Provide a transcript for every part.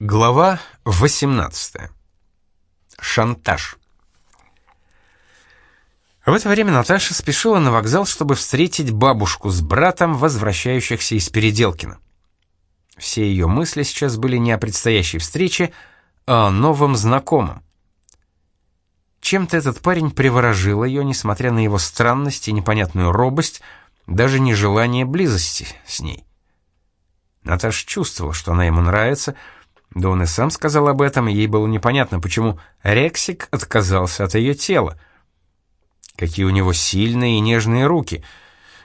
Глава 18. Шантаж. В это время Наташа спешила на вокзал, чтобы встретить бабушку с братом, возвращающихся из Переделкина. Все ее мысли сейчас были не о предстоящей встрече, а о новом знакомом. Чем-то этот парень приворожил ее, несмотря на его странность и непонятную робость, даже нежелание близости с ней. Наташа чувствовала, что она ему нравится, да он и сам сказал об этом, ей было непонятно, почему Рексик отказался от ее тела. Какие у него сильные и нежные руки.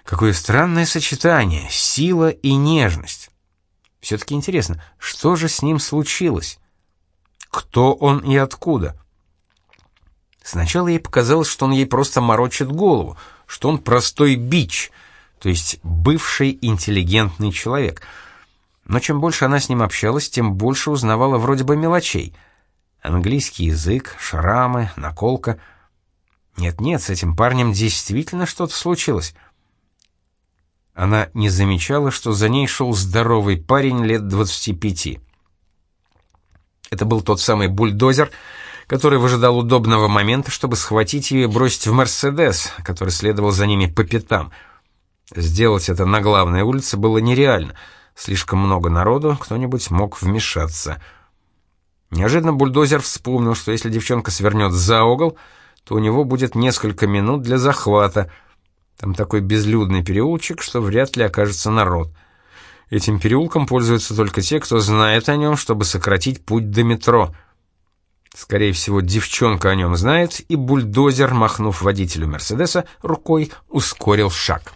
Какое странное сочетание — сила и нежность. Все-таки интересно, что же с ним случилось? Кто он и откуда? Сначала ей показалось, что он ей просто морочит голову, что он простой бич, то есть бывший интеллигентный человек — но чем больше она с ним общалась, тем больше узнавала вроде бы мелочей. Английский язык, шрамы, наколка. Нет-нет, с этим парнем действительно что-то случилось. Она не замечала, что за ней шел здоровый парень лет 25. Это был тот самый бульдозер, который выжидал удобного момента, чтобы схватить ее и бросить в «Мерседес», который следовал за ними по пятам. Сделать это на главной улице было нереально — Слишком много народу, кто-нибудь мог вмешаться. Неожиданно бульдозер вспомнил, что если девчонка свернет за угол, то у него будет несколько минут для захвата. Там такой безлюдный переулочек, что вряд ли окажется народ. Этим переулком пользуются только те, кто знает о нем, чтобы сократить путь до метро. Скорее всего, девчонка о нем знает, и бульдозер, махнув водителю Мерседеса рукой, ускорил шаг.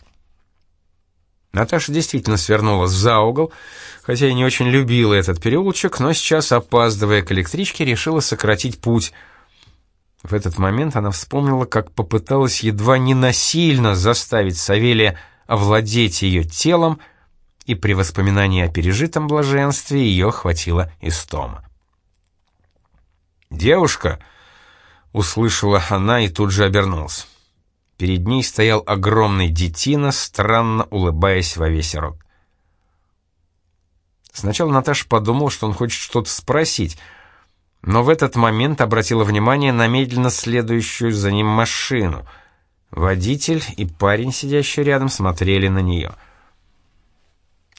Наташа действительно свернула за угол, хотя и не очень любила этот переулочек, но сейчас, опаздывая к электричке, решила сократить путь. В этот момент она вспомнила, как попыталась едва не насильно заставить Савелия овладеть ее телом, и при воспоминании о пережитом блаженстве ее хватило истома. «Девушка!» — услышала она и тут же обернулась. Перед ней стоял огромный детина, странно улыбаясь во весь рот. Сначала Наташа подумала, что он хочет что-то спросить, но в этот момент обратила внимание на медленно следующую за ним машину. Водитель и парень, сидящий рядом, смотрели на нее.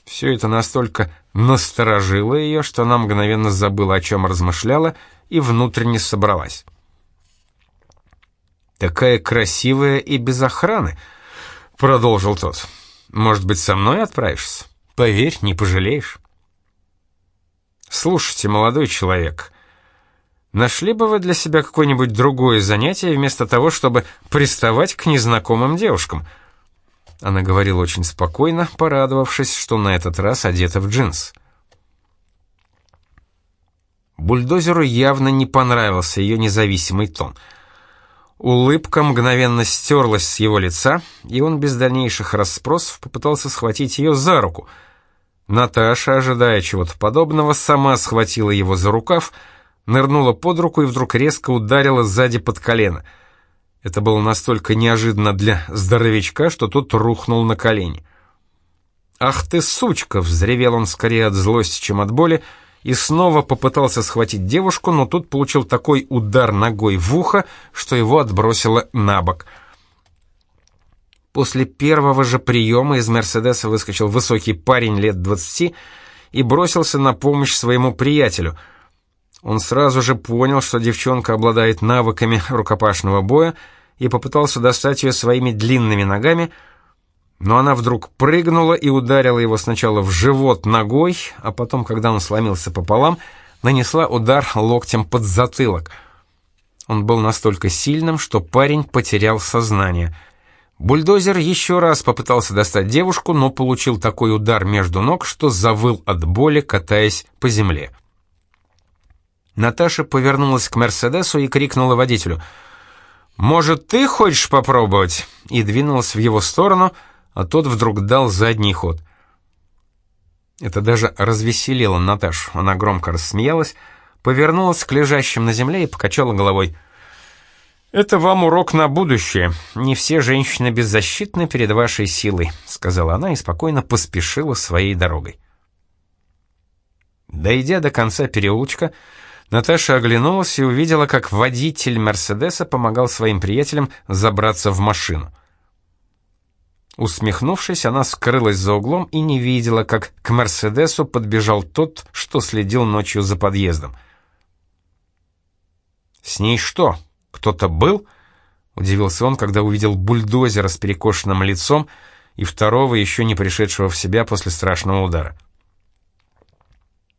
Все это настолько насторожило ее, что она мгновенно забыла, о чем размышляла, и внутренне собралась. Такая красивая и без охраны, продолжил тот. Может быть, со мной отправишься? Поверь, не пожалеешь. Слушайте, молодой человек, нашли бы вы для себя какое-нибудь другое занятие вместо того, чтобы приставать к незнакомым девушкам? Она говорила очень спокойно, порадовавшись, что на этот раз одета в джинс. Бульдозеру явно не понравился ее независимый тон — Улыбка мгновенно стерлась с его лица, и он без дальнейших расспросов попытался схватить ее за руку. Наташа, ожидая чего-то подобного, сама схватила его за рукав, нырнула под руку и вдруг резко ударила сзади под колено. Это было настолько неожиданно для здоровячка, что тот рухнул на колени. «Ах ты, сучка!» — взревел он скорее от злости, чем от боли, — и снова попытался схватить девушку, но тут получил такой удар ногой в ухо, что его отбросило на бок. После первого же приема из «Мерседеса» выскочил высокий парень лет двадцати и бросился на помощь своему приятелю. Он сразу же понял, что девчонка обладает навыками рукопашного боя, и попытался достать ее своими длинными ногами — но она вдруг прыгнула и ударила его сначала в живот ногой, а потом, когда он сломился пополам, нанесла удар локтем под затылок. Он был настолько сильным, что парень потерял сознание. Бульдозер еще раз попытался достать девушку, но получил такой удар между ног, что завыл от боли, катаясь по земле. Наташа повернулась к Мерседесу и крикнула водителю «Может, ты хочешь попробовать?» и двинулась в его сторону — а тот вдруг дал задний ход. Это даже развеселило Наташу. Она громко рассмеялась, повернулась к лежащим на земле и покачала головой. «Это вам урок на будущее. Не все женщины беззащитны перед вашей силой», — сказала она и спокойно поспешила своей дорогой. Дойдя до конца переулочка, Наташа оглянулась и увидела, как водитель «Мерседеса» помогал своим приятелям забраться в машину. Усмехнувшись, она скрылась за углом и не видела, как к «Мерседесу» подбежал тот, что следил ночью за подъездом. «С ней что, кто-то был?» — удивился он, когда увидел бульдозера с перекошенным лицом и второго, еще не пришедшего в себя после страшного удара.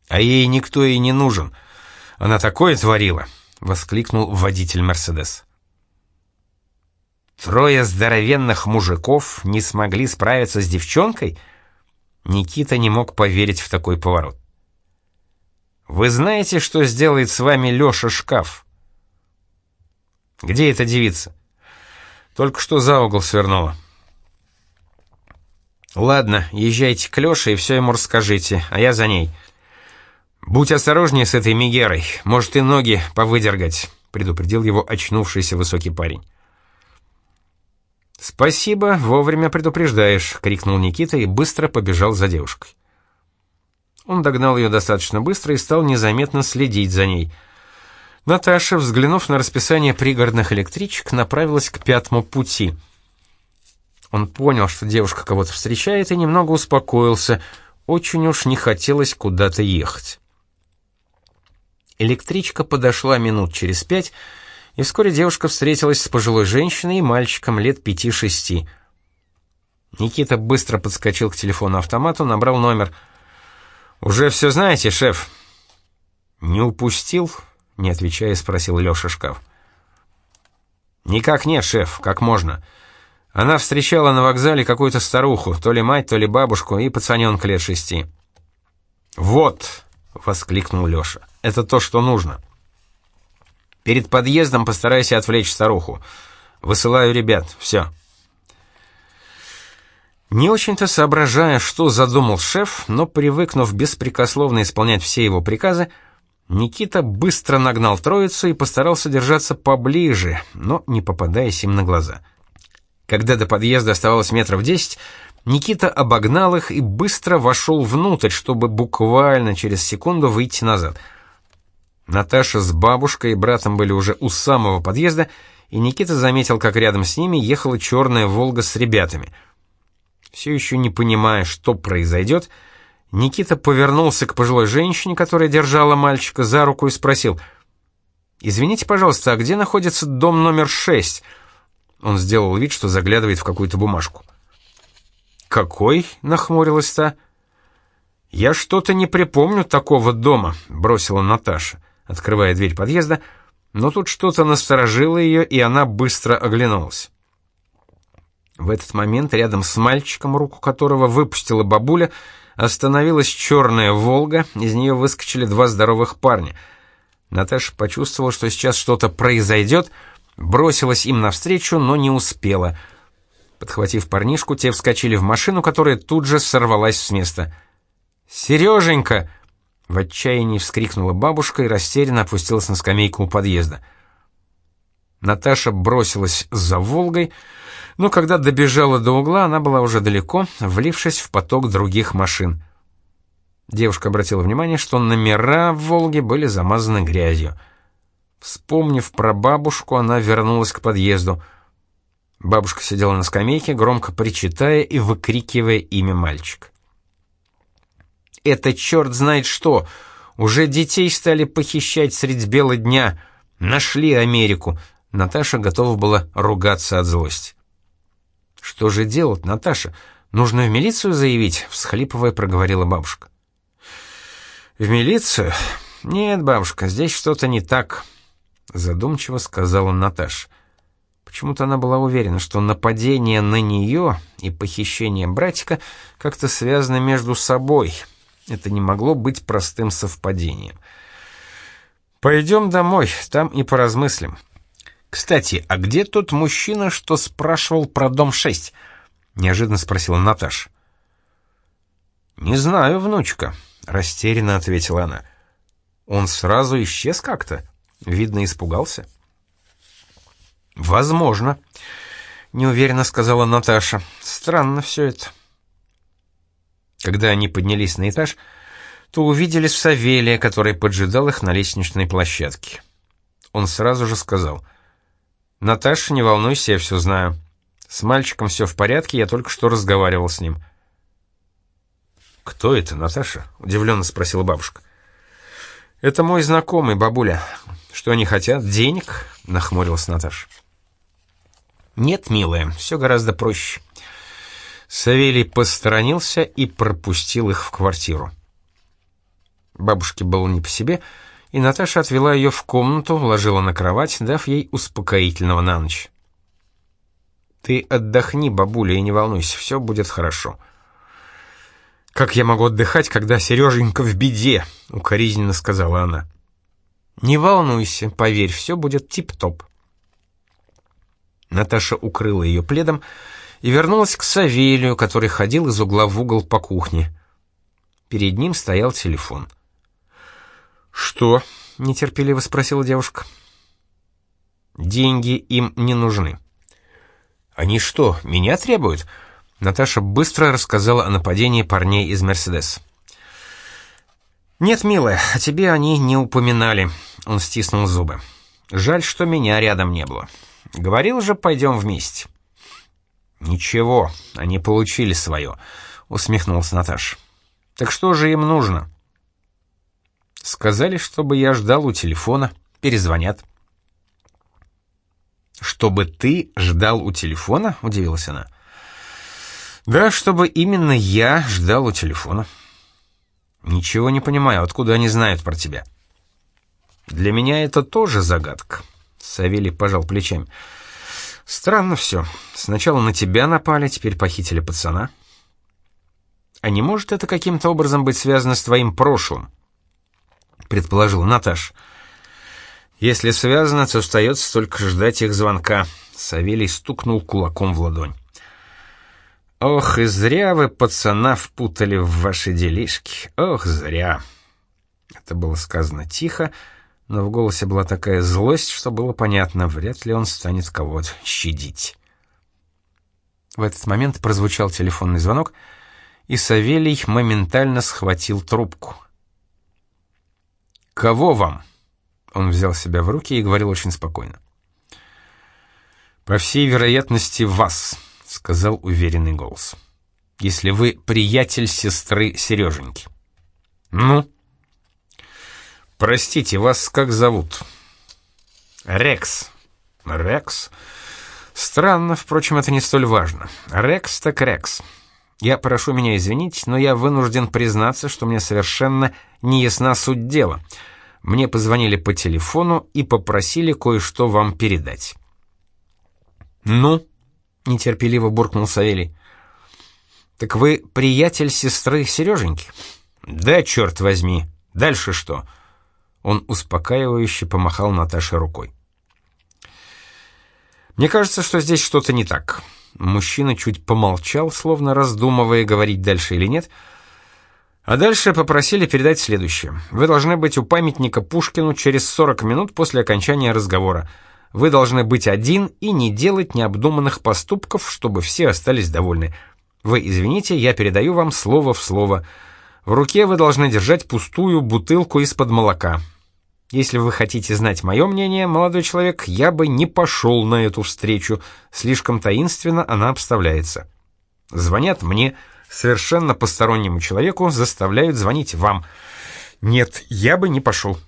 «А ей никто и не нужен. Она такое творила!» — воскликнул водитель «Мерседес». Трое здоровенных мужиков не смогли справиться с девчонкой? Никита не мог поверить в такой поворот. «Вы знаете, что сделает с вами Леша Шкаф?» «Где эта девица?» «Только что за угол свернула». «Ладно, езжайте к Леше и все ему расскажите, а я за ней». «Будь осторожнее с этой Мегерой, может и ноги повыдергать», — предупредил его очнувшийся высокий парень. «Спасибо, вовремя предупреждаешь», — крикнул Никита и быстро побежал за девушкой. Он догнал ее достаточно быстро и стал незаметно следить за ней. Наташа, взглянув на расписание пригородных электричек, направилась к пятому пути. Он понял, что девушка кого-то встречает, и немного успокоился. Очень уж не хотелось куда-то ехать. Электричка подошла минут через пять, и вскоре девушка встретилась с пожилой женщиной и мальчиком лет пяти-шести. Никита быстро подскочил к телефону-автомату, набрал номер. «Уже все знаете, шеф?» «Не упустил?» — не отвечая, спросил Леша Шкаф. «Никак нет, шеф, как можно. Она встречала на вокзале какую-то старуху, то ли мать, то ли бабушку, и пацаненка лет шести». «Вот!» — воскликнул Леша. «Это то, что нужно». Перед подъездом постарайся отвлечь старуху. Высылаю ребят. Все. Не очень-то соображая, что задумал шеф, но привыкнув беспрекословно исполнять все его приказы, Никита быстро нагнал троицу и постарался держаться поближе, но не попадаясь им на глаза. Когда до подъезда оставалось метров десять, Никита обогнал их и быстро вошел внутрь, чтобы буквально через секунду выйти назад — Наташа с бабушкой и братом были уже у самого подъезда, и Никита заметил, как рядом с ними ехала черная «Волга» с ребятами. Все еще не понимая, что произойдет, Никита повернулся к пожилой женщине, которая держала мальчика за руку, и спросил, «Извините, пожалуйста, а где находится дом номер шесть?» Он сделал вид, что заглядывает в какую-то бумажку. «Какой?» — нахмурилась та. «Я что-то не припомню такого дома», — бросила Наташа открывая дверь подъезда, но тут что-то насторожило ее, и она быстро оглянулась. В этот момент рядом с мальчиком, руку которого выпустила бабуля, остановилась черная «Волга», из нее выскочили два здоровых парня. Наташа почувствовала, что сейчас что-то произойдет, бросилась им навстречу, но не успела. Подхватив парнишку, те вскочили в машину, которая тут же сорвалась с места. «Сереженька!» В отчаянии вскрикнула бабушка и растерянно опустилась на скамейку у подъезда. Наташа бросилась за «Волгой», но когда добежала до угла, она была уже далеко, влившись в поток других машин. Девушка обратила внимание, что номера в «Волге» были замазаны грязью. Вспомнив про бабушку, она вернулась к подъезду. Бабушка сидела на скамейке, громко причитая и выкрикивая имя мальчика это черт знает что. Уже детей стали похищать средь бела дня. Нашли Америку. Наташа готова была ругаться от злости. «Что же делать, Наташа? Нужно в милицию заявить?» — всхлипывая проговорила бабушка. «В милицию? Нет, бабушка, здесь что-то не так», — задумчиво сказала Наташа. Почему-то она была уверена, что нападение на нее и похищение братика как-то связаны между собой — это не могло быть простым совпадением. «Пойдем домой, там и поразмыслим». «Кстати, а где тот мужчина, что спрашивал про дом 6?» — неожиданно спросила Наташа. «Не знаю, внучка», — растерянно ответила она. «Он сразу исчез как-то? Видно, испугался». «Возможно», — неуверенно сказала Наташа. «Странно все это». Когда они поднялись на этаж, то увидели Савелия, который поджидал их на лестничной площадке. Он сразу же сказал, «Наташа, не волнуйся, я все знаю. С мальчиком все в порядке, я только что разговаривал с ним». «Кто это, Наташа?» — удивленно спросила бабушка. «Это мой знакомый, бабуля. Что они хотят? Денег?» — нахмурилась Наташа. «Нет, милая, все гораздо проще». Савелий посторонился и пропустил их в квартиру. Бабушке было не по себе, и Наташа отвела ее в комнату, ложила на кровать, дав ей успокоительного на ночь. «Ты отдохни, бабуля, и не волнуйся, все будет хорошо». «Как я могу отдыхать, когда Сереженька в беде?» — укоризненно сказала она. «Не волнуйся, поверь, все будет тип-топ». Наташа укрыла ее пледом и вернулась к Савелию, который ходил из угла в угол по кухне. Перед ним стоял телефон. «Что?» — нетерпеливо спросила девушка. «Деньги им не нужны». «Они что, меня требуют?» Наташа быстро рассказала о нападении парней из «Мерседес». «Нет, милая, о тебе они не упоминали», — он стиснул зубы. «Жаль, что меня рядом не было. Говорил же, пойдем вместе». «Ничего, они получили свое», — усмехнулся Наташа. «Так что же им нужно?» Сказали, чтобы я ждал у телефона. Перезвонят. «Чтобы ты ждал у телефона?» — удивилась она. «Да, чтобы именно я ждал у телефона». «Ничего не понимаю, откуда они знают про тебя?» «Для меня это тоже загадка», — Савелий пожал плечами. «Странно все. Сначала на тебя напали, теперь похитили пацана». «А не может это каким-то образом быть связано с твоим прошлым?» — предположил Наташ. «Если связано, то остается только ждать их звонка». Савелий стукнул кулаком в ладонь. «Ох, и зря вы пацана впутали в ваши делишки. Ох, зря!» Это было сказано тихо, но в голосе была такая злость, что было понятно, вряд ли он станет кого-то щадить. В этот момент прозвучал телефонный звонок, и Савелий моментально схватил трубку. «Кого вам?» Он взял себя в руки и говорил очень спокойно. «По всей вероятности, вас», — сказал уверенный голос. «Если вы приятель сестры Сереженьки». «Ну?» «Простите, вас как зовут?» «Рекс». «Рекс?» «Странно, впрочем, это не столь важно. Рекс так Рекс. Я прошу меня извинить, но я вынужден признаться, что мне совершенно не ясна суть дела. Мне позвонили по телефону и попросили кое-что вам передать. «Ну?» — нетерпеливо буркнул Савелий. «Так вы приятель сестры Сереженьки?» «Да, черт возьми. Дальше что?» Он успокаивающе помахал Наташе рукой. «Мне кажется, что здесь что-то не так. Мужчина чуть помолчал, словно раздумывая, говорить дальше или нет. А дальше попросили передать следующее. Вы должны быть у памятника Пушкину через 40 минут после окончания разговора. Вы должны быть один и не делать необдуманных поступков, чтобы все остались довольны. Вы извините, я передаю вам слово в слово. В руке вы должны держать пустую бутылку из-под молока. Если вы хотите знать мое мнение, молодой человек, я бы не пошел на эту встречу, слишком таинственно она обставляется. Звонят мне, совершенно постороннему человеку, заставляют звонить вам. Нет, я бы не пошел.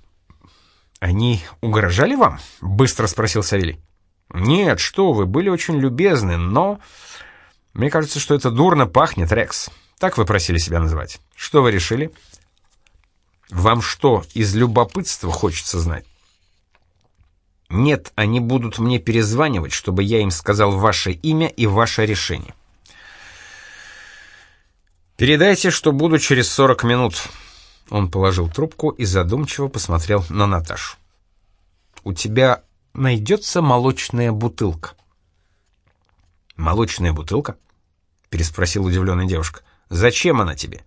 Они угрожали вам? Быстро спросил Савелий. Нет, что вы, были очень любезны, но... Мне кажется, что это дурно пахнет, Рекс. Так вы просили себя называть. Что вы решили? — вам что, из любопытства хочется знать? Нет, они будут мне перезванивать, чтобы я им сказал ваше имя и ваше решение. Передайте, что буду через 40 минут. Он положил трубку и задумчиво посмотрел на Наташу. У тебя найдется молочная бутылка. Молочная бутылка? Переспросила удивленная девушка. Зачем она тебе? —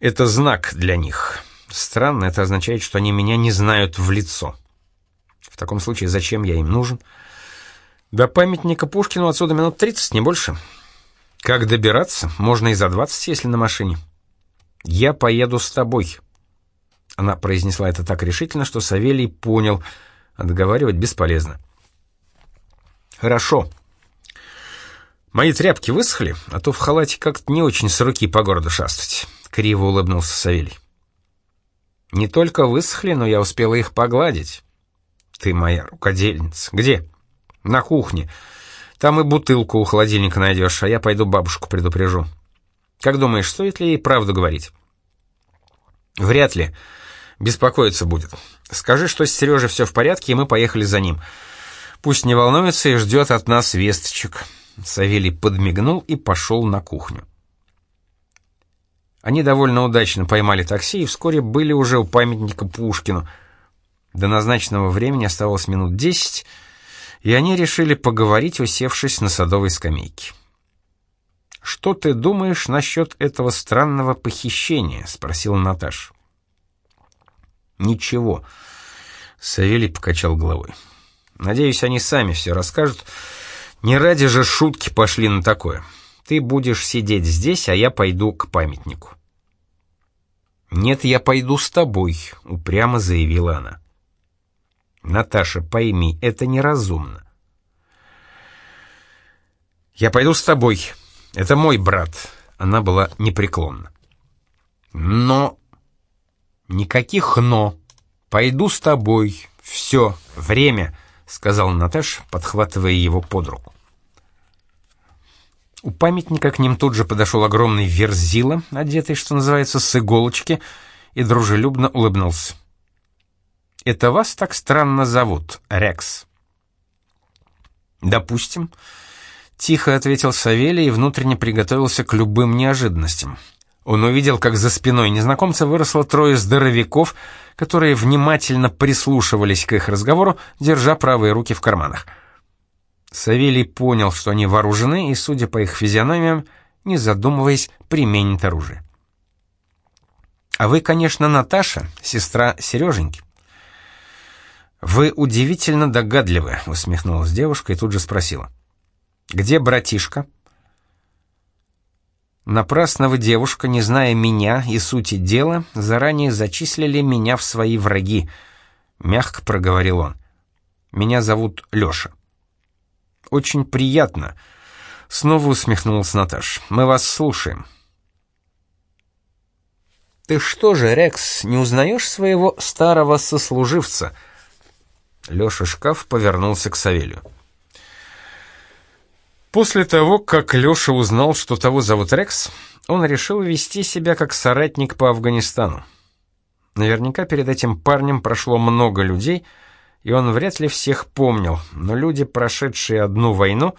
это знак для них. Странно, это означает, что они меня не знают в лицо. В таком случае зачем я им нужен? До памятника Пушкину отсюда минут 30, не больше. Как добираться? Можно и за 20, если на машине. «Я поеду с тобой». Она произнесла это так решительно, что Савелий понял, отговаривать бесполезно. «Хорошо. Мои тряпки высохли, а то в халате как-то не очень с руки по городу шастать», — криво улыбнулся Савелий. «Не только высохли, но я успела их погладить». «Ты моя рукодельница. Где?» «На кухне. Там и бутылку у холодильника найдешь, а я пойду бабушку предупрежу. Как думаешь, стоит ли ей правду говорить?» «Вряд ли. Беспокоиться будет. Скажи, что с Сережей все в порядке, и мы поехали за ним. Пусть не волнуется и ждет от нас весточек». Савелий подмигнул и пошел на кухню. Они довольно удачно поймали такси и вскоре были уже у памятника Пушкину. До назначенного времени оставалось минут десять, и они решили поговорить, усевшись на садовой скамейке. «Что ты думаешь насчет этого странного похищения?» — спросила Наташа. «Ничего», — Савелий покачал головой. «Надеюсь, они сами все расскажут. Не ради же шутки пошли на такое. Ты будешь сидеть здесь, а я пойду к памятнику». «Нет, я пойду с тобой», — упрямо заявила она. «Наташа, пойми, это неразумно». «Я пойду с тобой. Это мой брат». Она была непреклонна. «Но...» «Никаких «но». Пойду с тобой. Все, время», — сказал Наташ, подхватывая его под руку. У памятника к ним тут же подошел огромный верзила, одетый, что называется, с иголочки, и дружелюбно улыбнулся. «Это вас так странно зовут, Рекс?» «Допустим», — тихо ответил Савелий и внутренне приготовился к любым неожиданностям. Он увидел, как за спиной незнакомца выросло трое здоровяков, которые внимательно прислушивались к их разговору, держа правые руки в карманах. Савелий понял, что они вооружены, и, судя по их физиономиям, не задумываясь, применит оружие. «А вы, конечно, Наташа, сестра Сереженьки». «Вы удивительно догадливы», — усмехнулась девушка и тут же спросила. «Где братишка?» «Напрасно вы, девушка, не зная меня и сути дела, заранее зачислили меня в свои враги», — мягко проговорил он. «Меня зовут Лёша». «Очень приятно», — снова усмехнулась Наташ. «Мы вас слушаем». «Ты что же, Рекс, не узнаешь своего старого сослуживца?» Леша Шкаф повернулся к Савелью. После того, как Леша узнал, что того зовут Рекс, он решил вести себя как соратник по Афганистану. Наверняка перед этим парнем прошло много людей — и он вряд ли всех помнил, но люди, прошедшие одну войну,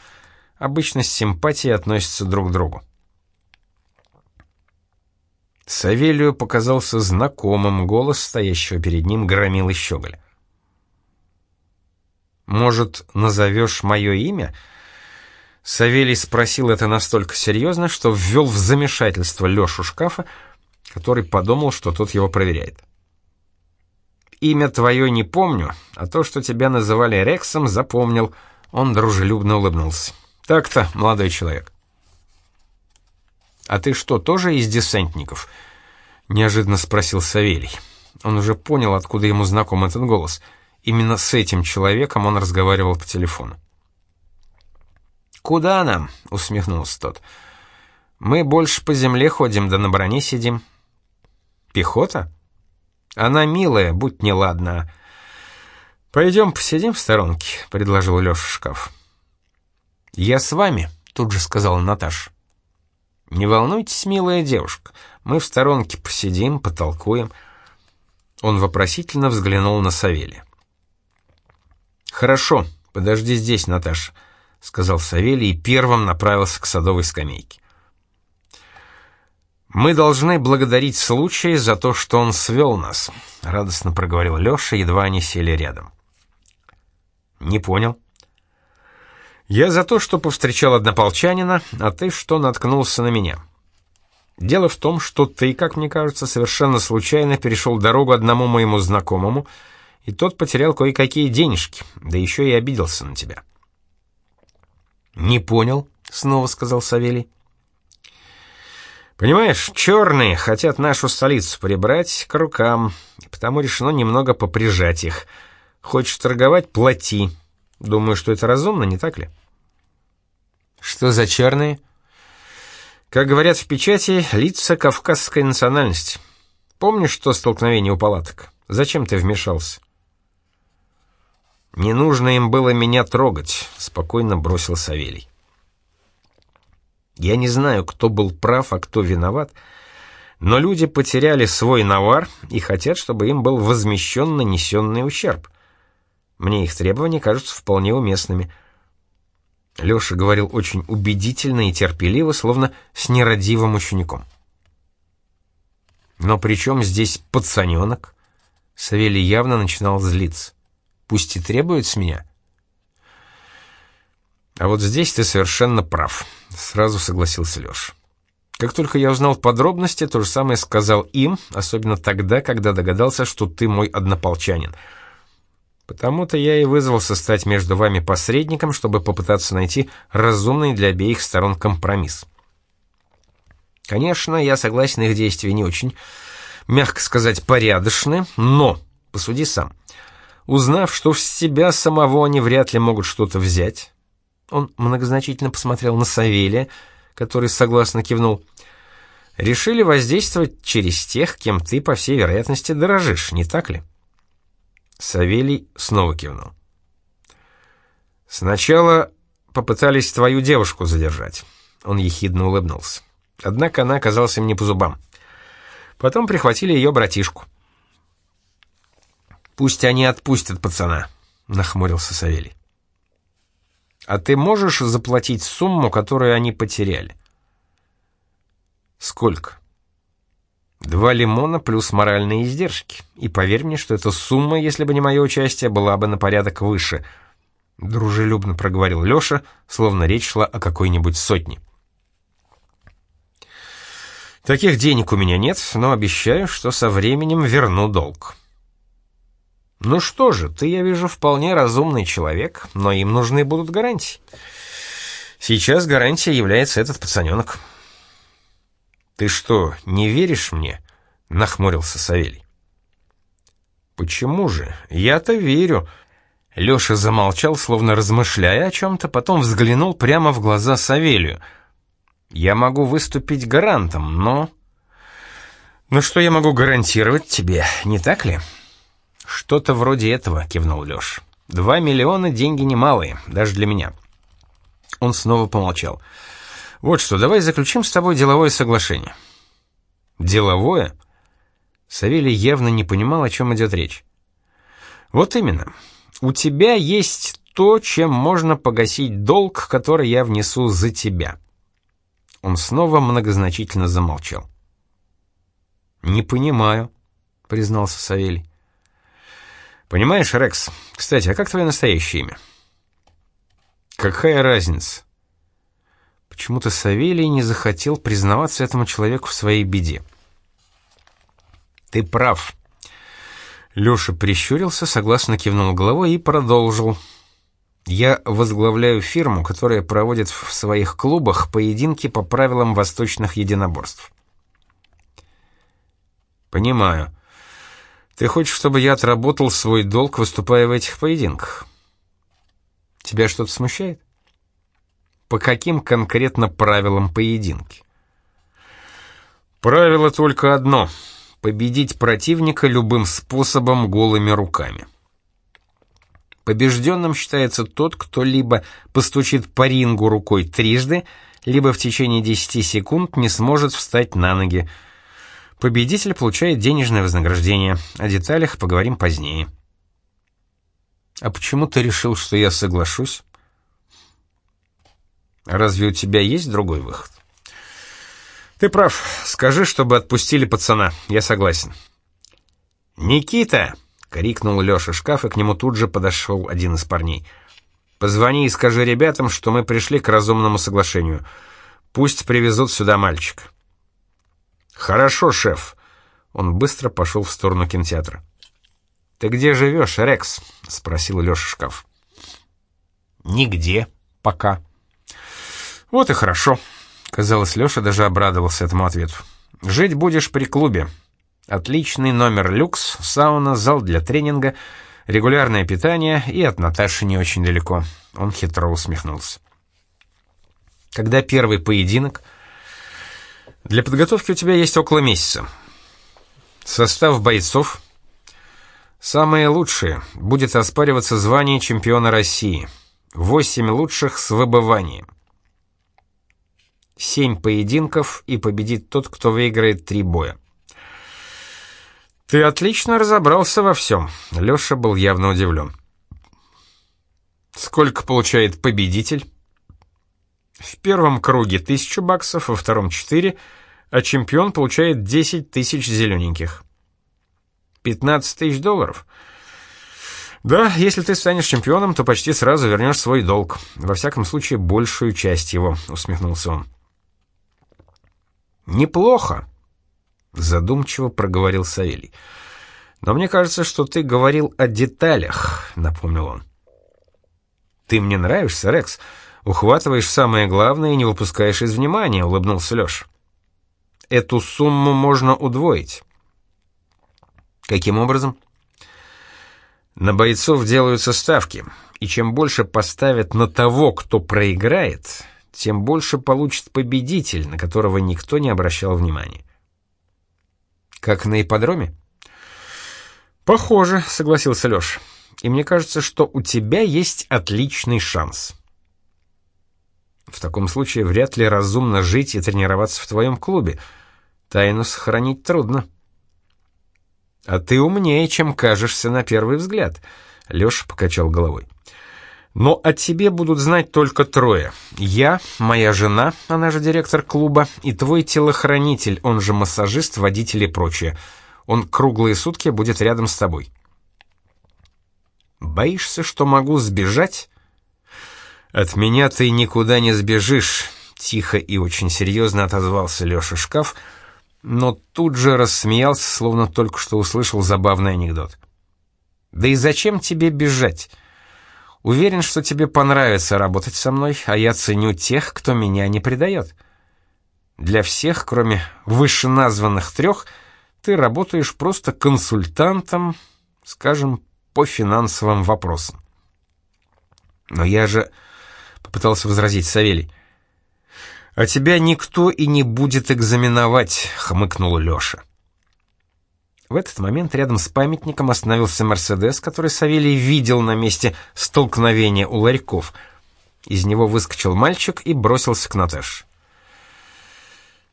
обычно с симпатией относятся друг к другу. Савелию показался знакомым голос стоящего перед ним громилы щеголя. «Может, назовешь мое имя?» Савелий спросил это настолько серьезно, что ввел в замешательство Лешу шкафа, который подумал, что тот его проверяет. Имя твое не помню, а то, что тебя называли Рексом, запомнил. Он дружелюбно улыбнулся. Так-то, молодой человек. А ты что, тоже из десантников? Неожиданно спросил Савелий. Он уже понял, откуда ему знаком этот голос. Именно с этим человеком он разговаривал по телефону. «Куда нам?» — усмехнулся тот. «Мы больше по земле ходим, да на броне сидим». «Пехота?» Она милая, будь неладна. «Пойдем посидим в сторонке», — предложил Леша шкаф. «Я с вами», — тут же сказала Наташа. «Не волнуйтесь, милая девушка, мы в сторонке посидим, потолкуем». Он вопросительно взглянул на Савелия. «Хорошо, подожди здесь, Наташа», — сказал Савелий и первым направился к садовой скамейке. «Мы должны благодарить случай за то, что он свел нас», — радостно проговорил Леша, едва они сели рядом. «Не понял». «Я за то, что повстречал однополчанина, а ты что наткнулся на меня. Дело в том, что ты, как мне кажется, совершенно случайно перешел дорогу одному моему знакомому, и тот потерял кое-какие денежки, да еще и обиделся на тебя». «Не понял», — снова сказал Савелий. Понимаешь, черные хотят нашу столицу прибрать к рукам, потому решено немного поприжать их. Хочешь торговать — плати. Думаю, что это разумно, не так ли? Что за черные? Как говорят в печати, лица кавказской национальности. Помнишь то столкновение у палаток? Зачем ты вмешался? Не нужно им было меня трогать, спокойно бросил Савелий. Я не знаю, кто был прав, а кто виноват, но люди потеряли свой навар и хотят, чтобы им был возмещен нанесенный ущерб. Мне их требования кажутся вполне уместными. Леша говорил очень убедительно и терпеливо, словно с нерадивым учеником. «Но при чем здесь пацаненок?» Савелий явно начинал злиться. «Пусть и требует с меня». «А вот здесь ты совершенно прав», — сразу согласился Леша. «Как только я узнал подробности, то же самое сказал им, особенно тогда, когда догадался, что ты мой однополчанин. Потому-то я и вызвался стать между вами посредником, чтобы попытаться найти разумный для обеих сторон компромисс. Конечно, я согласен, их действия не очень, мягко сказать, порядочны, но, посуди сам, узнав, что в себя самого они вряд ли могут что-то взять, он многозначительно посмотрел на Савелия, который согласно кивнул. «Решили воздействовать через тех, кем ты, по всей вероятности, дорожишь, не так ли?» Савелий снова кивнул. «Сначала попытались твою девушку задержать». Он ехидно улыбнулся. Однако она оказалась им не по зубам. Потом прихватили ее братишку. «Пусть они отпустят пацана», — нахмурился Савелий. А ты можешь заплатить сумму, которую они потеряли? Сколько? Два лимона плюс моральные издержки. И поверь мне, что эта сумма, если бы не мое участие, была бы на порядок выше. Дружелюбно проговорил Леша, словно речь шла о какой-нибудь сотне. Таких денег у меня нет, но обещаю, что со временем верну долг. «Ну что же, ты, я вижу, вполне разумный человек, но им нужны будут гарантии. Сейчас гарантия является этот пацаненок». «Ты что, не веришь мне?» — нахмурился Савелий. «Почему же? Я-то верю». Леша замолчал, словно размышляя о чем-то, потом взглянул прямо в глаза Савелию. «Я могу выступить гарантом, но...» «Ну что я могу гарантировать тебе, не так ли?» «Что-то вроде этого», — кивнул Лёш. «Два миллиона — деньги немалые, даже для меня». Он снова помолчал. «Вот что, давай заключим с тобой деловое соглашение». «Деловое?» Савелий явно не понимал, о чем идет речь. «Вот именно. У тебя есть то, чем можно погасить долг, который я внесу за тебя». Он снова многозначительно замолчал. «Не понимаю», — признался Савелий. Понимаешь, Рекс, кстати, а как твое настоящее имя? Какая разница? Почему-то Савелий не захотел признаваться этому человеку в своей беде. Ты прав. Леша прищурился, согласно кивнул головой и продолжил. Я возглавляю фирму, которая проводит в своих клубах поединки по правилам восточных единоборств. Понимаю. Ты хочешь, чтобы я отработал свой долг, выступая в этих поединках? Тебя что-то смущает? По каким конкретно правилам поединки? Правило только одно — победить противника любым способом голыми руками. Побежденным считается тот, кто либо постучит по рингу рукой трижды, либо в течение 10 секунд не сможет встать на ноги, Победитель получает денежное вознаграждение. О деталях поговорим позднее. А почему ты решил, что я соглашусь? Разве у тебя есть другой выход? Ты прав. Скажи, чтобы отпустили пацана. Я согласен. Никита! крикнул Лёша шкаф, и к нему тут же подошел один из парней. Позвони и скажи ребятам, что мы пришли к разумному соглашению. Пусть привезут сюда мальчика. «Хорошо, шеф». Он быстро пошел в сторону кинотеатра. «Ты где живешь, Рекс?» — спросил Леша Шкаф. «Нигде. Пока». «Вот и хорошо. Казалось, Леша даже обрадовался этому ответу. «Жить будешь при клубе. Отличный номер люкс, сауна, зал для тренинга, регулярное питание и от Наташи не очень далеко». Он хитро усмехнулся. «Когда первый поединок?» «Для подготовки у тебя есть около месяца. Состав бойцов...» «Самые лучшие. Будет оспариваться звание чемпиона России. Восемь лучших с выбыванием. Семь поединков, и победит тот, кто выиграет три боя. «Ты отлично разобрался во всем», — Леша был явно удивлен. «Сколько получает победитель?» «В первом круге тысячу баксов, во втором — четыре, а чемпион получает десять тысяч зелененьких». «Пятнадцать тысяч долларов?» «Да, если ты станешь чемпионом, то почти сразу вернешь свой долг. Во всяком случае, большую часть его», — усмехнулся он. «Неплохо», — задумчиво проговорил Савелий. «Но мне кажется, что ты говорил о деталях», — напомнил он. «Ты мне нравишься, Рекс. Ухватываешь самое главное и не выпускаешь из внимания», — улыбнулся Лёш. «Эту сумму можно удвоить». «Каким образом?» «На бойцов делаются ставки, и чем больше поставят на того, кто проиграет, тем больше получит победитель, на которого никто не обращал внимания. Как на ипподроме? Похоже, согласился Лёш. И мне кажется, что у тебя есть отличный шанс. В таком случае вряд ли разумно жить и тренироваться в твоем клубе. Тайну сохранить трудно. А ты умнее, чем кажешься на первый взгляд, Лёша покачал головой. Но о тебе будут знать только трое. Я, моя жена, она же директор клуба, и твой телохранитель, он же массажист, водитель и прочее. Он круглые сутки будет рядом с тобой. Боишься, что могу сбежать? От меня ты никуда не сбежишь, тихо и очень серьезно отозвался Лёша Шкаф, но тут же рассмеялся, словно только что услышал забавный анекдот. Да и зачем тебе бежать? Уверен, что тебе понравится работать со мной, а я ценю тех, кто меня не предает. Для всех, кроме вышеназванных трех, ты работаешь просто консультантом, скажем, по финансовым вопросам. Но я же... — попытался возразить Савелий. «А тебя никто и не будет экзаменовать», — хмыкнул Леша. В этот момент рядом с памятником остановился «Мерседес», который Савелий видел на месте столкновения у ларьков. Из него выскочил мальчик и бросился к Наташе.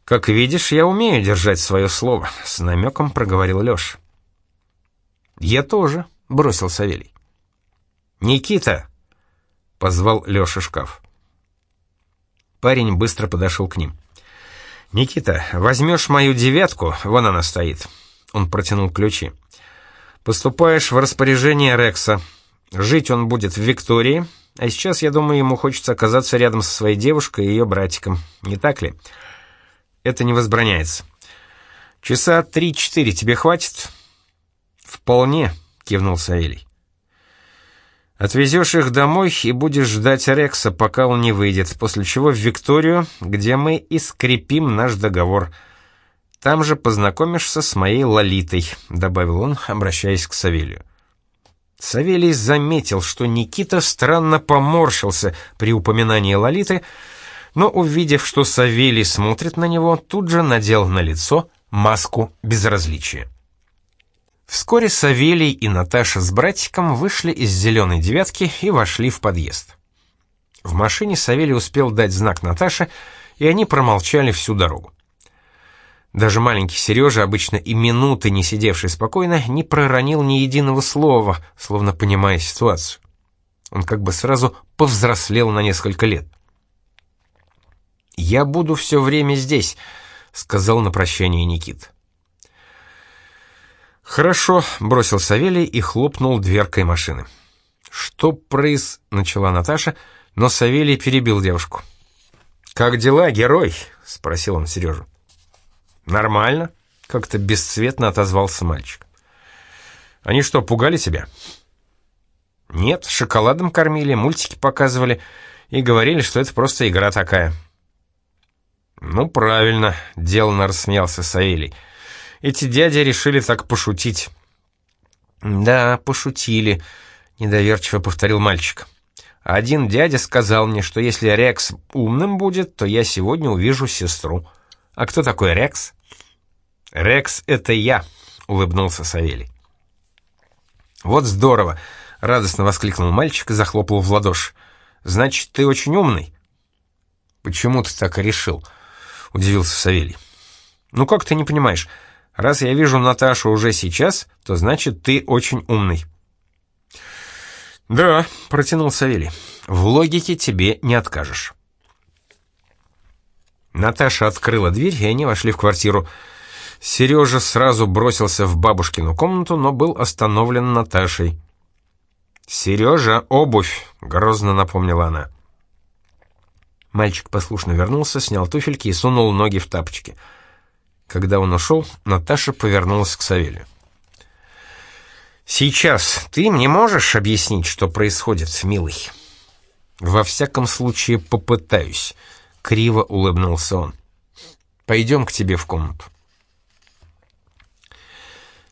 «Как видишь, я умею держать свое слово», — с намеком проговорил Леша. «Я тоже», — бросил Савелий. «Никита!» — позвал Леша шкаф. Парень быстро подошел к ним. «Никита, возьмешь мою девятку, вон она стоит. Он протянул ключи. «Поступаешь в распоряжение Рекса. Жить он будет в Виктории, а сейчас, я думаю, ему хочется оказаться рядом со своей девушкой и ее братиком. Не так ли? Это не возбраняется. Часа три-четыре тебе хватит?» «Вполне», — кивнул Саэлий. «Отвезешь их домой и будешь ждать Рекса, пока он не выйдет, после чего в Викторию, где мы и скрепим наш договор». Там же познакомишься с моей Лолитой», — добавил он, обращаясь к Савелию. Савелий заметил, что Никита странно поморщился при упоминании Лолиты, но, увидев, что Савелий смотрит на него, тут же надел на лицо маску безразличия. Вскоре Савелий и Наташа с братиком вышли из «зеленой девятки» и вошли в подъезд. В машине Савелий успел дать знак Наташе, и они промолчали всю дорогу. Даже маленький Сережа, обычно и минуты не сидевший спокойно, не проронил ни единого слова, словно понимая ситуацию. Он как бы сразу повзрослел на несколько лет. «Я буду все время здесь», — сказал на прощание Никит. «Хорошо», — бросил Савелий и хлопнул дверкой машины. «Что произ...» — начала Наташа, но Савелий перебил девушку. «Как дела, герой?» — спросил он Сережу. «Нормально», — как-то бесцветно отозвался мальчик. «Они что, пугали тебя?» «Нет, шоколадом кормили, мультики показывали и говорили, что это просто игра такая». «Ну, правильно», — деланно рассмеялся Саэлий. «Эти дяди решили так пошутить». «Да, пошутили», — недоверчиво повторил мальчик. «Один дядя сказал мне, что если Рекс умным будет, то я сегодня увижу сестру. А кто такой Рекс?» «Рекс — это я», — улыбнулся Савелий. «Вот здорово!» — радостно воскликнул мальчик и захлопал в ладоши. «Значит, ты очень умный?» «Почему ты так решил?» — удивился Савелий. «Ну как ты не понимаешь? Раз я вижу Наташу уже сейчас, то значит, ты очень умный». «Да», — протянул Савелий, — «в логике тебе не откажешь». Наташа открыла дверь, и они вошли в квартиру. Сережа сразу бросился в бабушкину комнату, но был остановлен Наташей. «Сережа, обувь!» — грозно напомнила она. Мальчик послушно вернулся, снял туфельки и сунул ноги в тапочки. Когда он ушел, Наташа повернулась к Савелию. «Сейчас ты мне можешь объяснить, что происходит, милый?» «Во всяком случае, попытаюсь», — криво улыбнулся он. «Пойдем к тебе в комнату».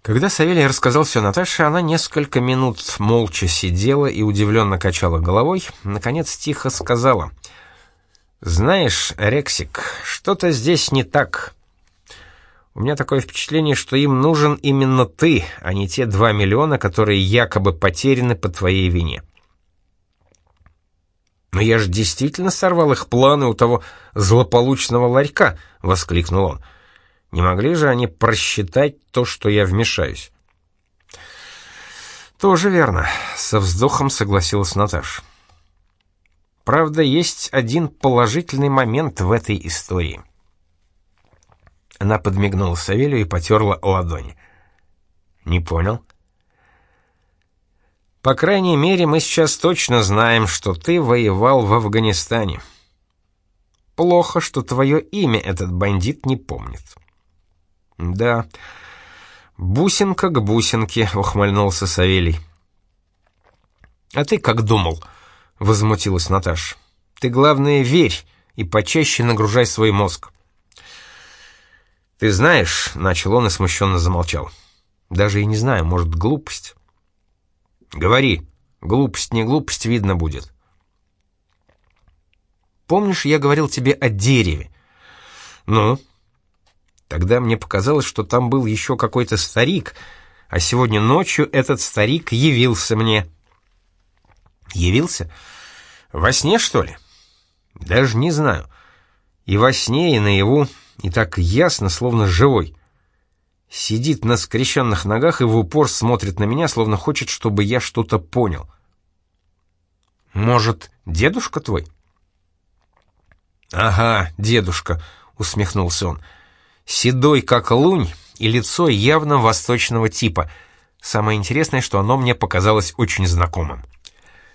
Когда Савелий рассказал все Наташе, она несколько минут молча сидела и удивленно качала головой, наконец тихо сказала — «Знаешь, Рексик, что-то здесь не так. У меня такое впечатление, что им нужен именно ты, а не те два миллиона, которые якобы потеряны по твоей вине». «Но я же действительно сорвал их планы у того злополучного ларька!» — воскликнул он. «Не могли же они просчитать то, что я вмешаюсь?» «Тоже верно», — со вздохом согласилась Наташа. Правда, есть один положительный момент в этой истории. Она подмигнула Савелию и потерла ладони. «Не понял?» «По крайней мере, мы сейчас точно знаем, что ты воевал в Афганистане. Плохо, что твое имя этот бандит не помнит». «Да, бусинка к бусинке», — ухмыльнулся Савелий. «А ты как думал?» возмутилась Наташа. Ты главное верь и почаще нагружай свой мозг. Ты знаешь, начал он и смущенно замолчал. Даже и не знаю, может, глупость. Говори, глупость не глупость видно будет. Помнишь, я говорил тебе о дереве? Ну, тогда мне показалось, что там был еще какой-то старик, а сегодня ночью этот старик явился мне. Явился? Во сне, что ли? Даже не знаю. И во сне, и наяву, и так ясно, словно живой. Сидит на скрещенных ногах и в упор смотрит на меня, словно хочет, чтобы я что-то понял. Может, дедушка твой? Ага, дедушка, усмехнулся он. Седой, как лунь, и лицо явно восточного типа. Самое интересное, что оно мне показалось очень знакомым.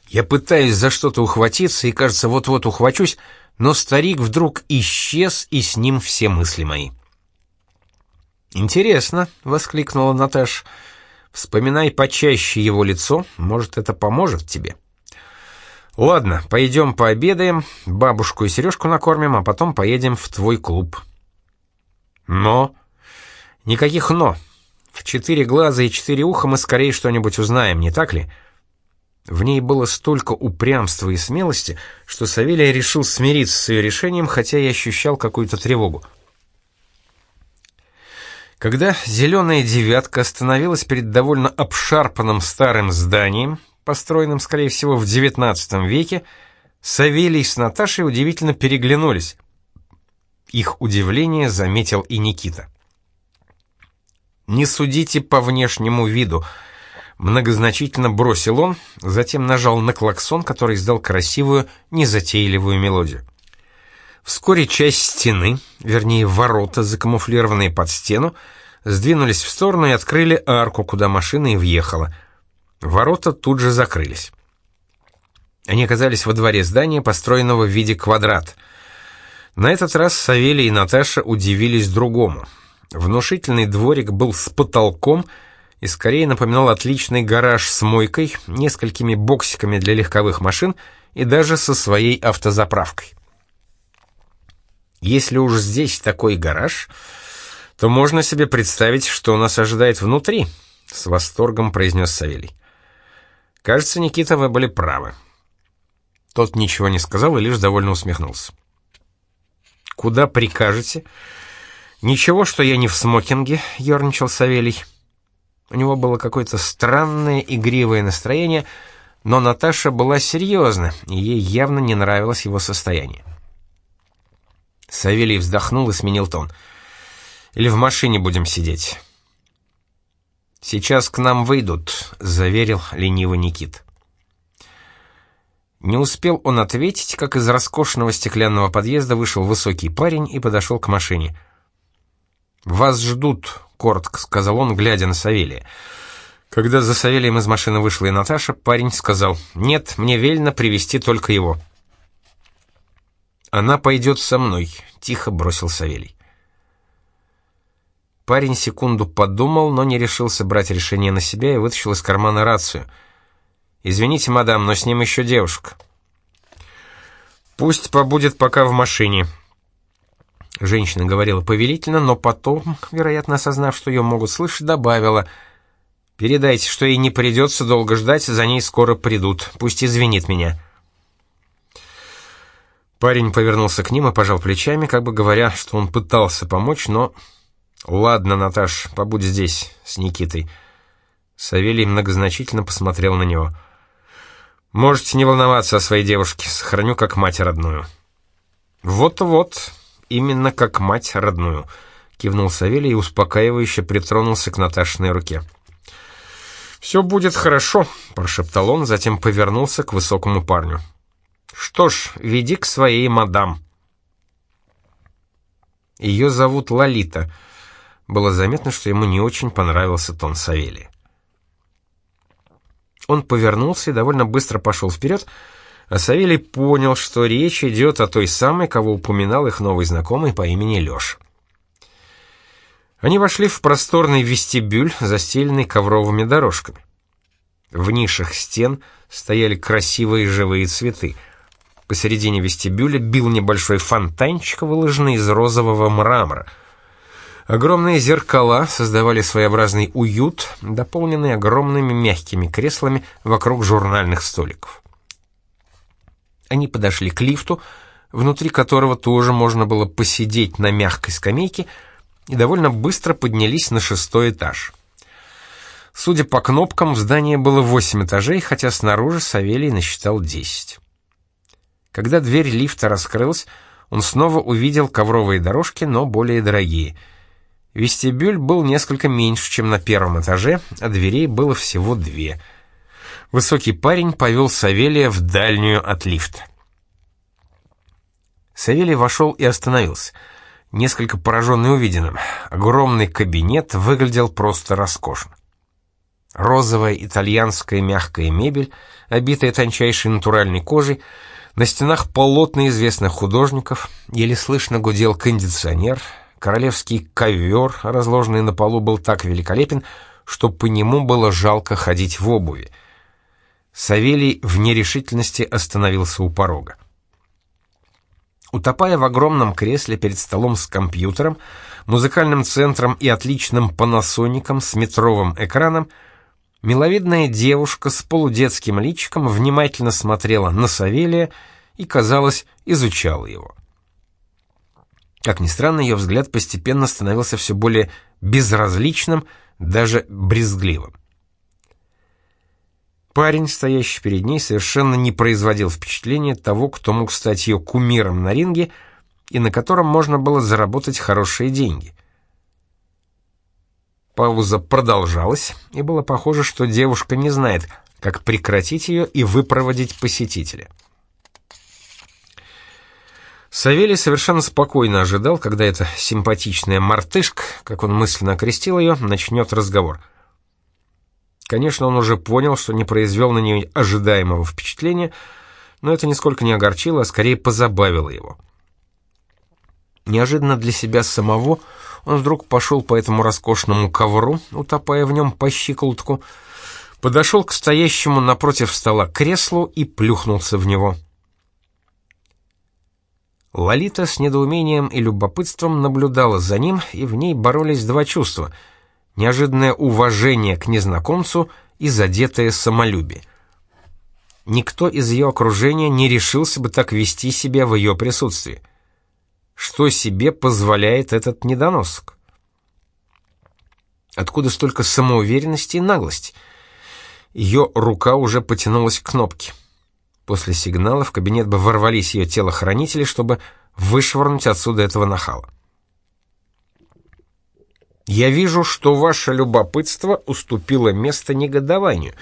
Я пытаюсь за что-то ухватиться и, кажется, вот-вот ухвачусь, но старик вдруг исчез, и с ним все мысли мои. «Интересно», — воскликнула Наташ. «Вспоминай почаще его лицо, может, это поможет тебе». «Ладно, пойдем пообедаем, бабушку и Сережку накормим, а потом поедем в твой клуб». «Но...» «Никаких «но». В четыре глаза и четыре уха мы скорее что-нибудь узнаем, не так ли?» В ней было столько упрямства и смелости, что Савелий решил смириться с ее решением, хотя и ощущал какую-то тревогу. Когда зеленая девятка остановилась перед довольно обшарпанным старым зданием, построенным, скорее всего, в XIX веке, Савелий с Наташей удивительно переглянулись. Их удивление заметил и Никита. «Не судите по внешнему виду», Многозначительно бросил он, затем нажал на клаксон, который издал красивую, незатейливую мелодию. Вскоре часть стены, вернее ворота, закамуфлированные под стену, сдвинулись в сторону и открыли арку, куда машина и въехала. Ворота тут же закрылись. Они оказались во дворе здания, построенного в виде квадрат. На этот раз Савелий и Наташа удивились другому. Внушительный дворик был с потолком — и скорее напоминал отличный гараж с мойкой, несколькими боксиками для легковых машин и даже со своей автозаправкой. Если уж здесь такой гараж, то можно себе представить, что нас ожидает внутри, с восторгом произнес Савелий. Кажется, Никита, вы были правы. Тот ничего не сказал и лишь довольно усмехнулся. Куда прикажете? Ничего, что я не в смокинге, ерничал Савелий. У него было какое-то странное игривое настроение, но Наташа была серьезна, и ей явно не нравилось его состояние. Савелий вздохнул и сменил тон. «Или в машине будем сидеть?» «Сейчас к нам выйдут», — заверил лениво Никит. Не успел он ответить, как из роскошного стеклянного подъезда вышел высокий парень и подошел к машине. «Вас ждут», — коротко сказал он, глядя на Савелия. Когда за Савелием из машины вышла и Наташа, парень сказал, «Нет, мне велено привести только его». «Она пойдет со мной», — тихо бросил Савелий. Парень секунду подумал, но не решился брать решение на себя и вытащил из кармана рацию. «Извините, мадам, но с ним еще девушка». «Пусть побудет пока в машине», Женщина говорила повелительно, но потом, вероятно, осознав, что ее могут слышать, добавила «Передайте, что ей не придется долго ждать, за ней скоро придут. Пусть извинит меня». Парень повернулся к ним и пожал плечами, как бы говоря, что он пытался помочь, но... «Ладно, Наташ, побудь здесь, с Никитой». Савелий многозначительно посмотрел на него. «Можете не волноваться о своей девушке, сохраню как мать родную». «Вот-вот», именно как мать родную», — кивнул Савелий и успокаивающе притронулся к Наташиной руке. «Все будет хорошо», — прошептал он, затем повернулся к высокому парню. «Что ж, веди к своей мадам». Ее зовут Лолита. Было заметно, что ему не очень понравился тон Савелия. Он повернулся и довольно быстро пошел вперед, — а Савелий понял, что речь идет о той самой, кого упоминал их новый знакомый по имени Леша. Они вошли в просторный вестибюль, застеленный ковровыми дорожками. В нишах стен стояли красивые живые цветы. Посередине вестибюля бил небольшой фонтанчик, выложенный из розового мрамора. Огромные зеркала создавали своеобразный уют, дополненный огромными мягкими креслами вокруг журнальных столиков. Они подошли к лифту, внутри которого тоже можно было посидеть на мягкой скамейке, и довольно быстро поднялись на шестой этаж. Судя по кнопкам, в здании было восемь этажей, хотя снаружи Савелий насчитал десять. Когда дверь лифта раскрылась, он снова увидел ковровые дорожки, но более дорогие. Вестибюль был несколько меньше, чем на первом этаже, а дверей было всего две — высокий парень повел Савелия в дальнюю от лифта. Савелий вошел и остановился, несколько пораженный увиденным. Огромный кабинет выглядел просто роскошно. Розовая итальянская мягкая мебель, обитая тончайшей натуральной кожей, на стенах полотна известных художников, еле слышно гудел кондиционер, королевский ковер, разложенный на полу, был так великолепен, что по нему было жалко ходить в обуви — Савелий в нерешительности остановился у порога. Утопая в огромном кресле перед столом с компьютером, музыкальным центром и отличным панасоником с метровым экраном, миловидная девушка с полудетским личиком внимательно смотрела на Савелия и, казалось, изучала его. Как ни странно, ее взгляд постепенно становился все более безразличным, даже брезгливым. Парень, стоящий перед ней, совершенно не производил впечатления того, кто мог стать ее кумиром на ринге и на котором можно было заработать хорошие деньги. Пауза продолжалась, и было похоже, что девушка не знает, как прекратить ее и выпроводить посетителя. Савелий совершенно спокойно ожидал, когда эта симпатичная мартышка, как он мысленно окрестил ее, начнет разговор — Конечно, он уже понял, что не произвел на нее ожидаемого впечатления, но это нисколько не огорчило, а скорее позабавило его. Неожиданно для себя самого он вдруг пошел по этому роскошному ковру, утопая в нем по щиколотку, подошел к стоящему напротив стола креслу и плюхнулся в него. Лолита с недоумением и любопытством наблюдала за ним, и в ней боролись два чувства — неожиданное уважение к незнакомцу и задетое самолюбие. Никто из ее окружения не решился бы так вести себя в ее присутствии. Что себе позволяет этот недоносок? Откуда столько самоуверенности и наглости? Ее рука уже потянулась к кнопке. После сигнала в кабинет бы ворвались ее телохранители, чтобы вышвырнуть отсюда этого нахала. «Я вижу, что ваше любопытство уступило место негодованию,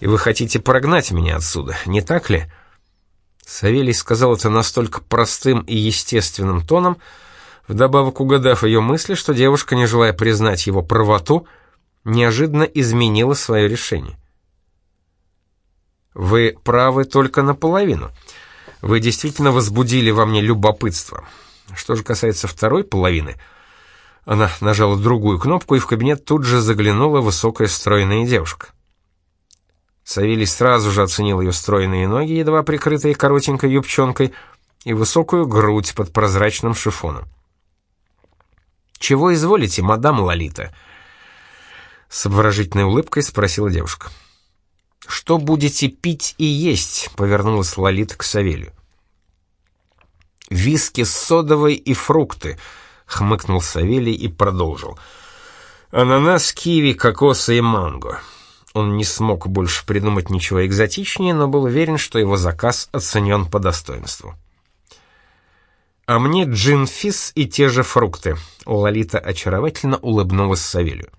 и вы хотите прогнать меня отсюда, не так ли?» Савелий сказал это настолько простым и естественным тоном, вдобавок угадав ее мысли, что девушка, не желая признать его правоту, неожиданно изменила свое решение. Вы правы только наполовину. Вы действительно возбудили во мне любопытство. Что же касается второй половины, она нажала другую кнопку, и в кабинет тут же заглянула высокая стройная девушка. Савелий сразу же оценил ее стройные ноги, едва прикрытые коротенькой юбчонкой, и высокую грудь под прозрачным шифоном. «Чего изволите, мадам Лолита?» С обворожительной улыбкой спросила девушка. «Что будете пить и есть?» — повернулась Лолита к Савелью. «Виски с содовой и фрукты», — хмыкнул Савелий и продолжил. «Ананас, киви, кокосы и манго». Он не смог больше придумать ничего экзотичнее, но был уверен, что его заказ оценен по достоинству. «А мне джин-фис и те же фрукты», — Лолита очаровательно улыбнулась Савелью.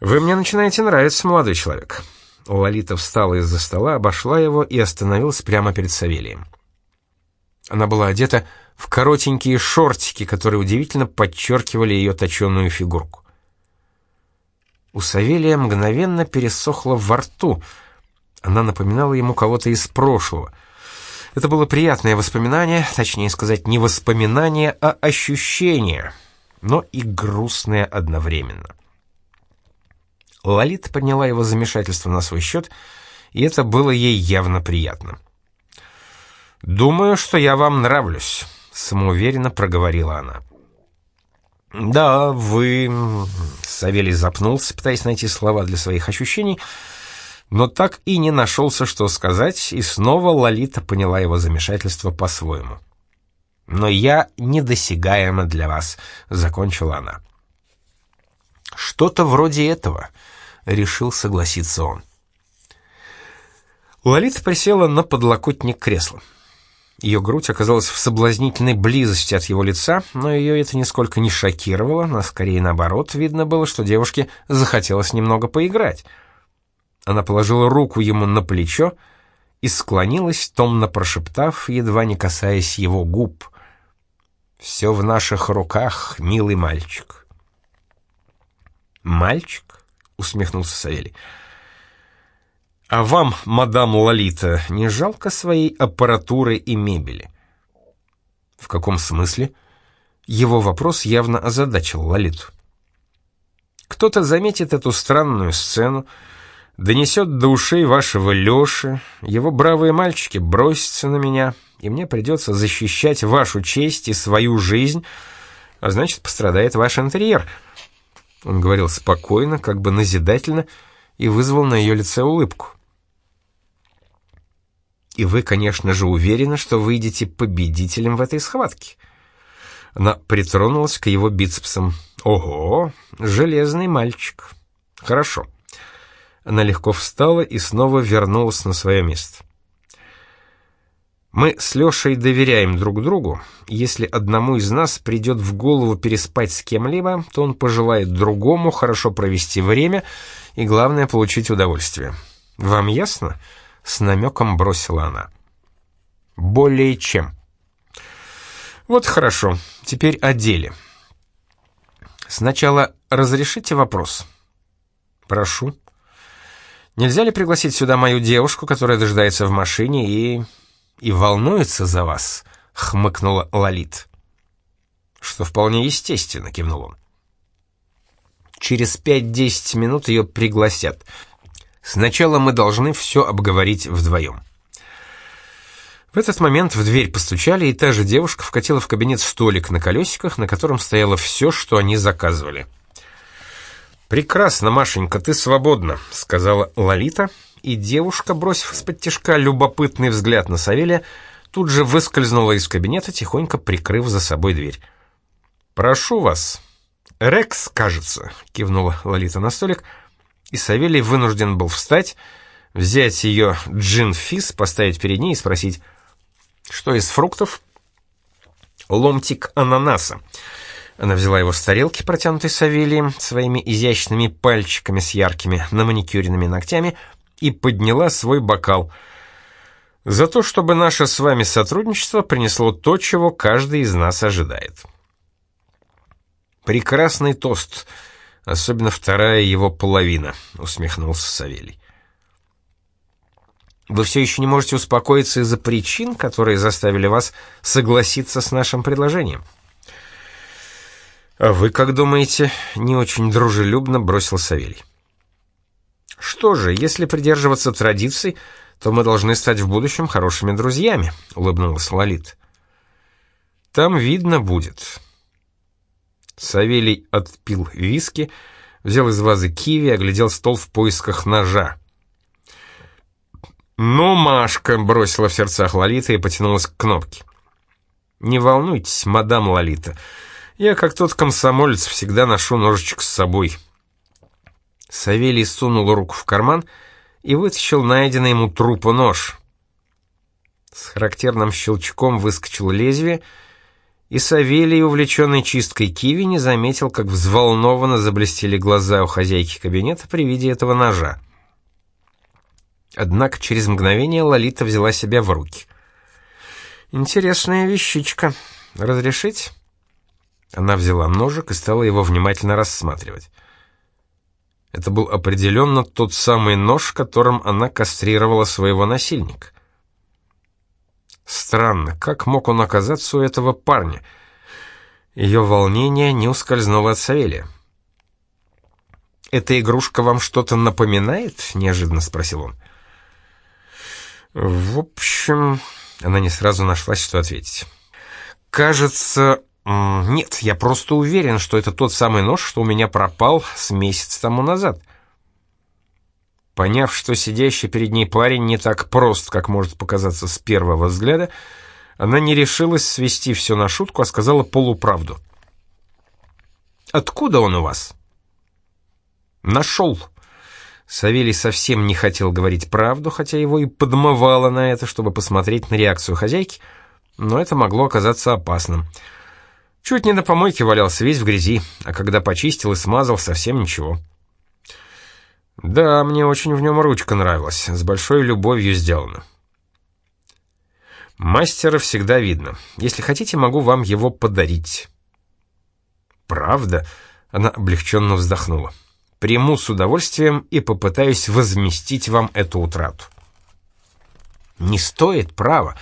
«Вы мне начинаете нравиться, молодой человек». Лолита встала из-за стола, обошла его и остановилась прямо перед Савелием. Она была одета в коротенькие шортики, которые удивительно подчеркивали ее точеную фигурку. У Савелия мгновенно пересохло во рту. Она напоминала ему кого-то из прошлого. Это было приятное воспоминание, точнее сказать, не воспоминание, а ощущение, но и грустное одновременно. Лолита подняла его замешательство на свой счет, и это было ей явно приятно. «Думаю, что я вам нравлюсь», — самоуверенно проговорила она. «Да, вы...» — Савелий запнулся, пытаясь найти слова для своих ощущений, но так и не нашелся, что сказать, и снова Лолита поняла его замешательство по-своему. «Но я недосягаема для вас», — закончила она. «Что-то вроде этого», — решил согласиться он. Лолита присела на подлокотник кресла. Ее грудь оказалась в соблазнительной близости от его лица, но ее это нисколько не шокировало, но скорее наоборот, видно было, что девушке захотелось немного поиграть. Она положила руку ему на плечо и склонилась, томно прошептав, едва не касаясь его губ. «Все в наших руках, милый мальчик». «Мальчик?» — усмехнулся Савелий. «А вам, мадам Лолита, не жалко своей аппаратуры и мебели?» «В каком смысле?» Его вопрос явно озадачил Лолиту. «Кто-то заметит эту странную сцену, донесет до ушей вашего Леши, его бравые мальчики бросятся на меня, и мне придется защищать вашу честь и свою жизнь, а значит, пострадает ваш интерьер». Он говорил спокойно, как бы назидательно, и вызвал на ее лице улыбку. И вы, конечно же, уверены, что выйдете победителем в этой схватке. Она притронулась к его бицепсам. Ого, железный мальчик. Хорошо. Она легко встала и снова вернулась на свое место. Мы с Лешей доверяем друг другу. Если одному из нас придет в голову переспать с кем-либо, то он пожелает другому хорошо провести время и, главное, получить удовольствие. Вам ясно? — с намеком бросила она. «Более чем». «Вот хорошо, теперь о деле. Сначала разрешите вопрос?» «Прошу». «Нельзя ли пригласить сюда мою девушку, которая дожидается в машине и... и волнуется за вас?» — хмыкнула Лолит. «Что вполне естественно», — кивнул он. «Через пять-десять минут ее пригласят. Сначала мы должны все обговорить вдвоем. В этот момент в дверь постучали, и та же девушка вкатила в кабинет столик на колесиках, на котором стояло все, что они заказывали. «Прекрасно, Машенька, ты свободна», — сказала Лолита, и девушка, бросив из-под тяжка любопытный взгляд на Савелия, тут же выскользнула из кабинета, тихонько прикрыв за собой дверь. «Прошу вас». «Рекс, кажется», — кивнула Лолита на столик, и Савелий вынужден был встать, взять ее джин-физ, поставить перед ней и спросить, что из фруктов? «Ломтик ананаса». Она взяла его с тарелки, протянутой Савелием, своими изящными пальчиками с яркими наманикюренными ногтями, и подняла свой бокал — за то, чтобы наше с вами сотрудничество принесло то, чего каждый из нас ожидает. Прекрасный тост, особенно вторая его половина, усмехнулся Савелий. Вы все еще не можете успокоиться из-за причин, которые заставили вас согласиться с нашим предложением. А вы как думаете? Не очень дружелюбно бросил Савелий. Что же, если придерживаться традиций, то мы должны стать в будущем хорошими друзьями», — улыбнулась Лолит. «Там видно будет». Савелий отпил виски, взял из вазы киви, оглядел стол в поисках ножа. «Ну, Машка!» — бросила в сердцах Лолита и потянулась к кнопке. «Не волнуйтесь, мадам Лолита, я, как тот комсомолец, всегда ношу ножичек с собой». Савелий сунул руку в карман и и вытащил найденный ему трупу нож. С характерным щелчком выскочило лезвие, и Савелий, увлеченный чисткой киви, не заметил, как взволнованно заблестели глаза у хозяйки кабинета при виде этого ножа. Однако через мгновение Лолита взяла себя в руки. «Интересная вещичка. Разрешить?» Она взяла ножик и стала его внимательно рассматривать. Это был определенно тот самый нож, которым она кастрировала своего насильника. Странно, как мог он оказаться у этого парня? Ее волнение не ускользнуло от Савелия. «Эта игрушка вам что-то напоминает?» — неожиданно спросил он. «В общем...» — она не сразу нашлась, что ответить. «Кажется, «Нет, я просто уверен, что это тот самый нож, что у меня пропал с месяц тому назад». Поняв, что сидящий перед ней парень не так прост, как может показаться с первого взгляда, она не решилась свести все на шутку, а сказала полуправду. «Откуда он у вас?» «Нашел». Савелий совсем не хотел говорить правду, хотя его и подмывало на это, чтобы посмотреть на реакцию хозяйки, но это могло оказаться опасным — Чуть не на помойке валялся, весь в грязи, а когда почистил и смазал, совсем ничего. Да, мне очень в нем ручка нравилась, с большой любовью сделана. Мастера всегда видно. Если хотите, могу вам его подарить. Правда? Она облегченно вздохнула. Приму с удовольствием и попытаюсь возместить вам эту утрату. Не стоит, право.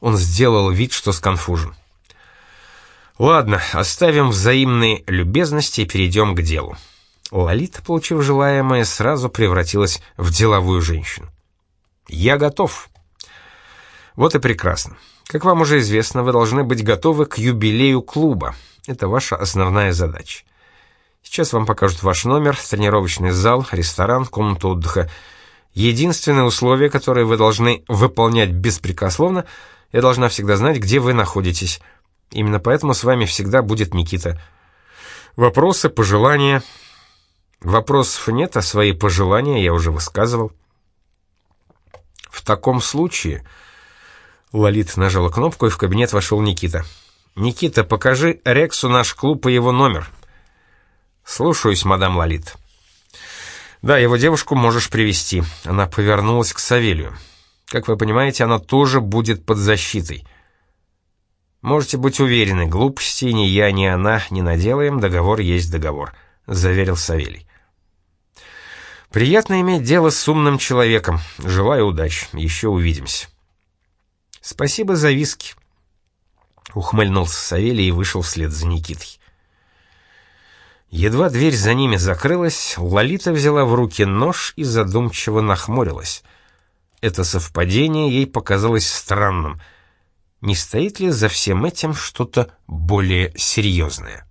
Он сделал вид, что сконфужен. Ладно, оставим взаимные любезности и перейдем к делу. Лолита, получив желаемое, сразу превратилась в деловую женщину. «Я готов». Вот и прекрасно. Как вам уже известно, вы должны быть готовы к юбилею клуба. Это ваша основная задача. Сейчас вам покажут ваш номер, тренировочный зал, ресторан, комнату отдыха. Единственное условие, которое вы должны выполнять беспрекословно, я должна всегда знать, где вы находитесь – Именно поэтому с вами всегда будет Никита. Вопросы, пожелания. Вопросов нет, а свои пожелания я уже высказывал. В таком случае... Лолит нажала кнопку, и в кабинет вошел Никита. «Никита, покажи Рексу наш клуб и его номер». «Слушаюсь, мадам Лолит». «Да, его девушку можешь привести. Она повернулась к Савелию. Как вы понимаете, она тоже будет под защитой». «Можете быть уверены, глупости ни я, ни она не наделаем, договор есть договор», — заверил Савелий. «Приятно иметь дело с умным человеком. Желаю удачи. Еще увидимся». «Спасибо за виски», — ухмыльнулся Савелий и вышел вслед за Никитой. Едва дверь за ними закрылась, Лолита взяла в руки нож и задумчиво нахмурилась. Это совпадение ей показалось странным. Не стоит ли за всем этим что-то более серьезное?